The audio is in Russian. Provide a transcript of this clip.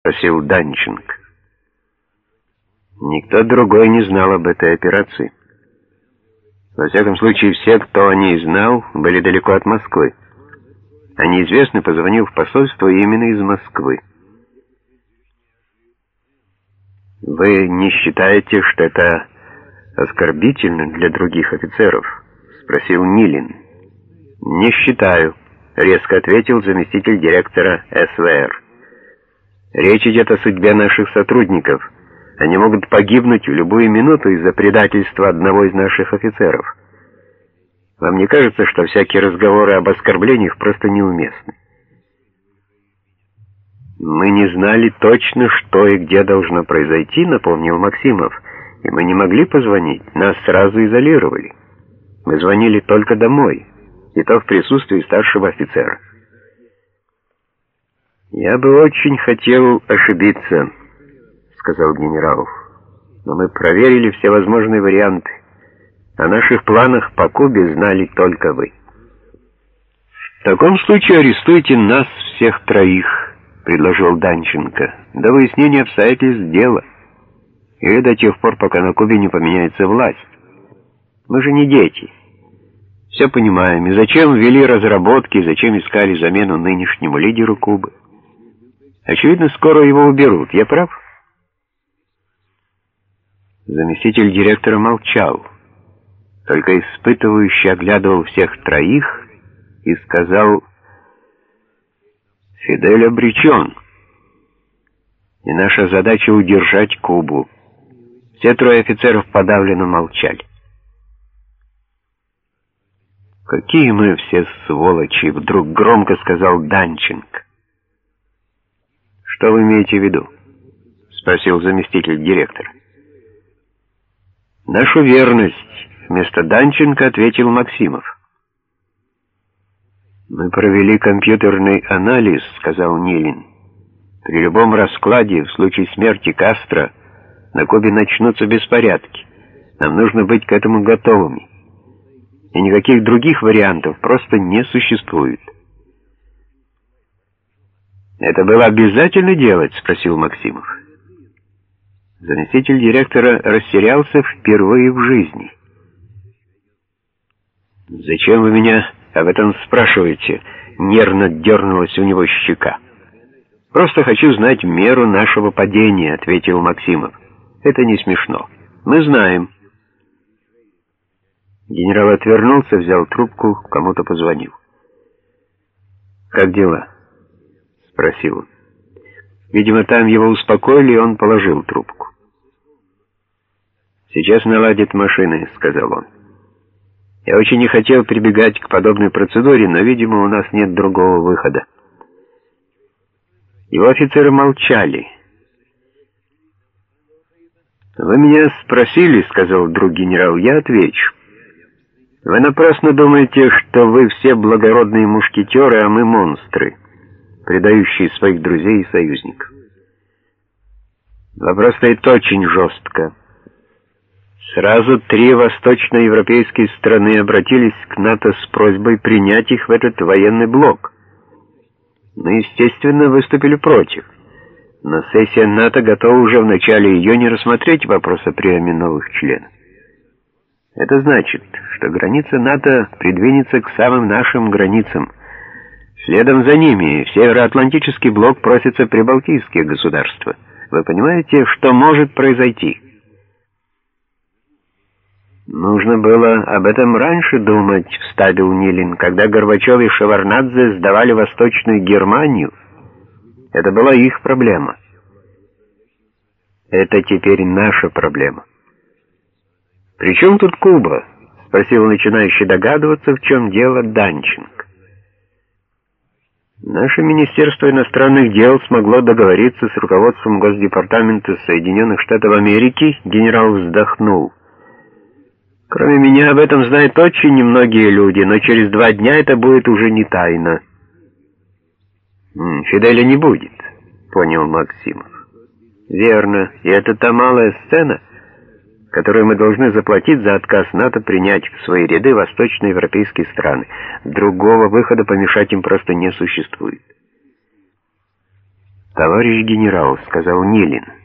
спросил Данченко. Никто другой не знал об этой операции. Во всяком случае, все, кто о ней знал, были далеко от Москвы. А неизвестный позвонил в посольство именно из Москвы. «Вы не считаете, что это оскорбительно для других офицеров?» — спросил Нилин. «Не считаю», — резко ответил заместитель директора СВР. «Речь идет о судьбе наших сотрудников. Они могут погибнуть в любую минуту из-за предательства одного из наших офицеров. Вам не кажется, что всякие разговоры об оскорблениях просто неуместны?» «Мы не знали точно, что и где должно произойти», — напомнил Максимов. «И мы не могли позвонить. Нас сразу изолировали. Мы звонили только домой, и то в присутствии старшего офицера». «Я бы очень хотел ошибиться», — сказал генерал. «Но мы проверили все возможные варианты. О наших планах по Кубе знали только вы». «В таком случае арестуйте нас всех троих», — предложил Данченко. «До выяснения обстоятельств дела. Или до тех пор, пока на Кубе не поменяется власть. Мы же не дети. Все понимаем. И зачем ввели разработки, зачем искали замену нынешнему лидеру Кубы? Очевидно, скоро его уберут. Я прав?» Заместитель директора молчал, только испытывающе оглядывал всех троих и сказал Фидель обречен. И наша задача удержать Кубу. Все трое офицеров подавленно молчали. «Какие мы все сволочи!» — вдруг громко сказал Данченко. «Что вы имеете в виду?» — спросил заместитель директора. «Нашу верность», — вместо Данченко ответил Максимов. «Мы провели компьютерный анализ», — сказал Нилин. «При любом раскладе, в случае смерти Кастро, на Кубе начнутся беспорядки. Нам нужно быть к этому готовыми. И никаких других вариантов просто не существует». «Это было обязательно делать?» — спросил Максимов. Заместитель директора растерялся впервые в жизни. «Зачем вы меня об этом спрашиваете?» Нервно дернулась у него щека. «Просто хочу знать меру нашего падения», — ответил Максимов. «Это не смешно. Мы знаем». Генерал отвернулся, взял трубку, кому-то позвонил. «Как дела?» — спросил. Видимо, там его успокоили, и он положил трубку. «Сейчас наладит машины», — сказал он. Я очень не хотел прибегать к подобной процедуре, но, видимо, у нас нет другого выхода. Его офицеры молчали. «Вы меня спросили», — сказал друг генерал, — «я отвечу. Вы напрасно думаете, что вы все благородные мушкетеры, а мы монстры, предающие своих друзей и союзников. Вопрос стоит очень жестко». Сразу три восточноевропейские страны обратились к НАТО с просьбой принять их в этот военный блок. Мы, естественно, выступили против. Но сессия НАТО готова уже в начале июня рассмотреть вопрос о приеме новых членов. Это значит, что граница НАТО придвинется к самым нашим границам. Следом за ними в Североатлантический блок просятся прибалтийские государства. Вы понимаете, что может произойти?» «Нужно было об этом раньше думать», — вставил Нилин, «когда Горбачев и Шеварнадзе сдавали Восточную Германию. Это была их проблема. Это теперь наша проблема». «При чем тут Куба?» — спросил начинающий догадываться, в чем дело Данченко. Наше Министерство иностранных дел смогло договориться с руководством Госдепартамента Соединенных Штатов Америки, генерал вздохнул. Кроме меня об этом знают очень немногие люди, но через два дня это будет уже не тайна. «Фиделя не будет», — понял Максимов. «Верно, и это та малая сцена, которую мы должны заплатить за отказ НАТО принять в свои ряды восточноевропейские страны. Другого выхода помешать им просто не существует». «Товарищ генерал», — сказал Нилин, —